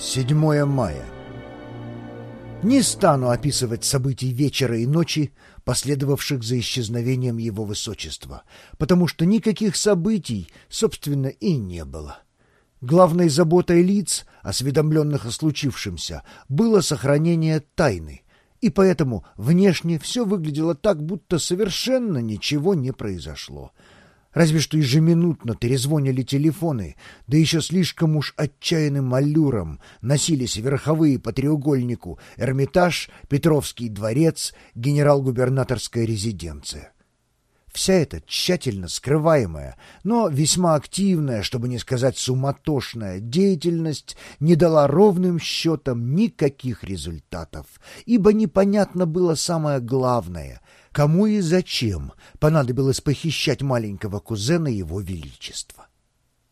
7 мая. Не стану описывать событий вечера и ночи, последовавших за исчезновением его высочества, потому что никаких событий, собственно, и не было. Главной заботой лиц, осведомленных о случившемся, было сохранение тайны, и поэтому внешне все выглядело так, будто совершенно ничего не произошло — Разве что ежеминутно трезвонили телефоны, да еще слишком уж отчаянным аллюром носились верховые по треугольнику Эрмитаж, Петровский дворец, генерал-губернаторская резиденция. Вся эта тщательно скрываемая, но весьма активная, чтобы не сказать суматошная деятельность не дала ровным счетом никаких результатов, ибо непонятно было самое главное — Кому и зачем понадобилось похищать маленького кузена его величества?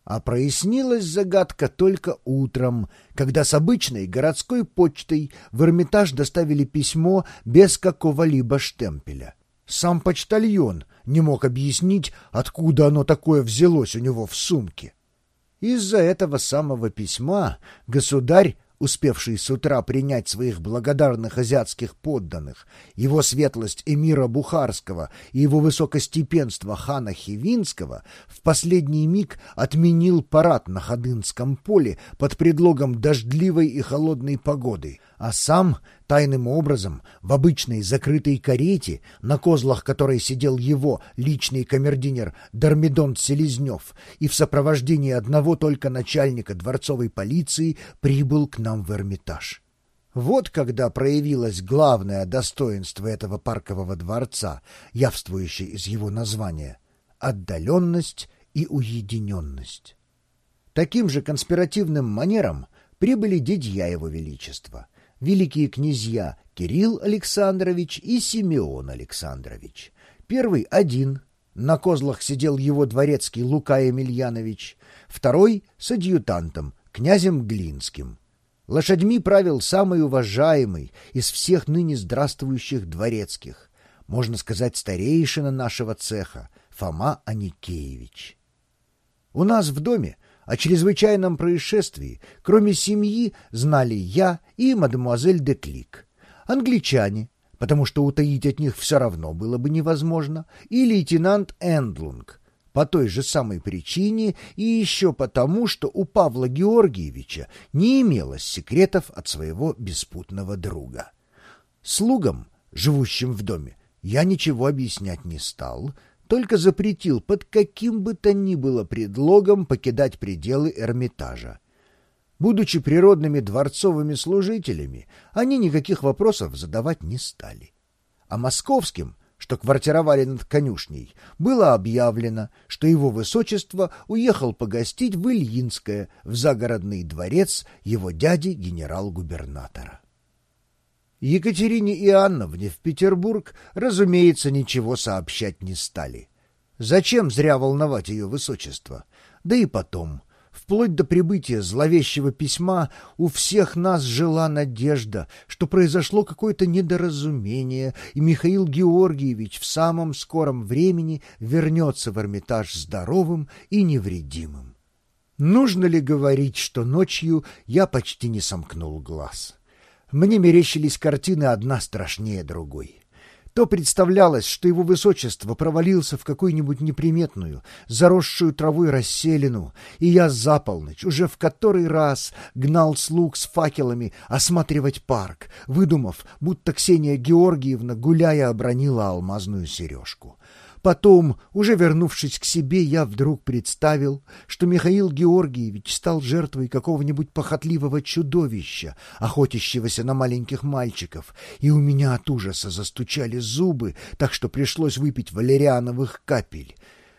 А прояснилась загадка только утром, когда с обычной городской почтой в Эрмитаж доставили письмо без какого-либо штемпеля. Сам почтальон не мог объяснить, откуда оно такое взялось у него в сумке. Из-за этого самого письма государь успевший с утра принять своих благодарных азиатских подданных, его светлость эмира Бухарского и его высокостепенство хана Хивинского, в последний миг отменил парад на Ходынском поле под предлогом дождливой и холодной погоды, а сам тайным образом в обычной закрытой карете, на козлах которой сидел его личный камердинер Дармидон Селезнев, и в сопровождении одного только начальника дворцовой полиции прибыл к нам в Эрмитаж. Вот когда проявилось главное достоинство этого паркового дворца, явствующее из его названия — отдаленность и уединенность. Таким же конспиративным манером прибыли дядья его величества — великие князья Кирилл Александрович и Симеон Александрович. Первый один, на козлах сидел его дворецкий Лука Емельянович, второй с адъютантом, князем Глинским. Лошадьми правил самый уважаемый из всех ныне здравствующих дворецких, можно сказать, старейшина нашего цеха, Фома Аникеевич. У нас в доме о чрезвычайном происшествии, кроме семьи, знали я и мадемуазель де Клик. Англичане, потому что утаить от них все равно было бы невозможно, и лейтенант Эндлунг, по той же самой причине и еще потому, что у Павла Георгиевича не имелось секретов от своего беспутного друга. Слугам, живущим в доме, я ничего объяснять не стал, только запретил под каким бы то ни было предлогом покидать пределы Эрмитажа. Будучи природными дворцовыми служителями, они никаких вопросов задавать не стали. А московским, что квартировали над конюшней, было объявлено, что его высочество уехал погостить в Ильинское, в загородный дворец его дяди генерал-губернатора. Екатерине Иоанновне в Петербург, разумеется, ничего сообщать не стали. Зачем зря волновать ее высочество? Да и потом, вплоть до прибытия зловещего письма, у всех нас жила надежда, что произошло какое-то недоразумение, и Михаил Георгиевич в самом скором времени вернется в Эрмитаж здоровым и невредимым. Нужно ли говорить, что ночью я почти не сомкнул глаз? Мне мерещились картины одна страшнее другой. То представлялось, что его высочество провалился в какую-нибудь неприметную, заросшую травой расселину, и я за полночь уже в который раз гнал слуг с факелами осматривать парк, выдумав, будто Ксения Георгиевна, гуляя, обронила алмазную сережку. Потом, уже вернувшись к себе, я вдруг представил, что Михаил Георгиевич стал жертвой какого-нибудь похотливого чудовища, охотящегося на маленьких мальчиков, и у меня от ужаса застучали зубы, так что пришлось выпить валериановых капель.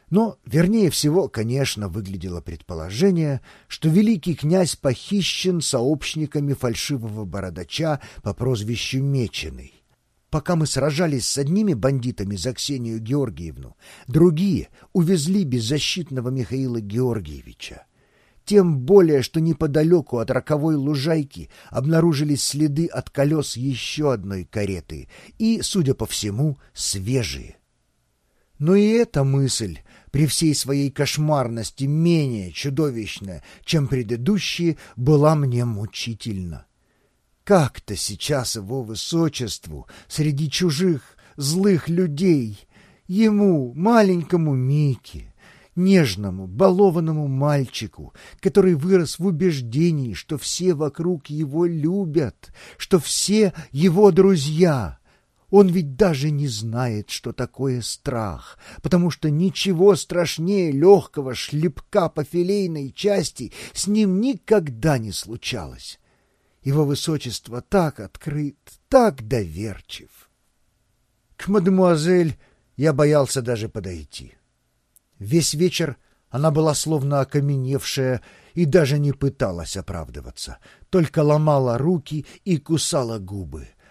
Но, вернее всего, конечно, выглядело предположение, что великий князь похищен сообщниками фальшивого бородача по прозвищу Меченый. Пока мы сражались с одними бандитами за Ксению Георгиевну, другие увезли беззащитного Михаила Георгиевича. Тем более, что неподалеку от роковой лужайки обнаружились следы от колес еще одной кареты и, судя по всему, свежие. Но и эта мысль, при всей своей кошмарности менее чудовищная, чем предыдущие, была мне мучительна. Как-то сейчас его высочеству среди чужих злых людей, ему, маленькому Мике, нежному, балованному мальчику, который вырос в убеждении, что все вокруг его любят, что все его друзья. Он ведь даже не знает, что такое страх, потому что ничего страшнее легкого шлепка по филейной части с ним никогда не случалось. Его высочество так открыт, так доверчив. К мадемуазель я боялся даже подойти. Весь вечер она была словно окаменевшая и даже не пыталась оправдываться, только ломала руки и кусала губы.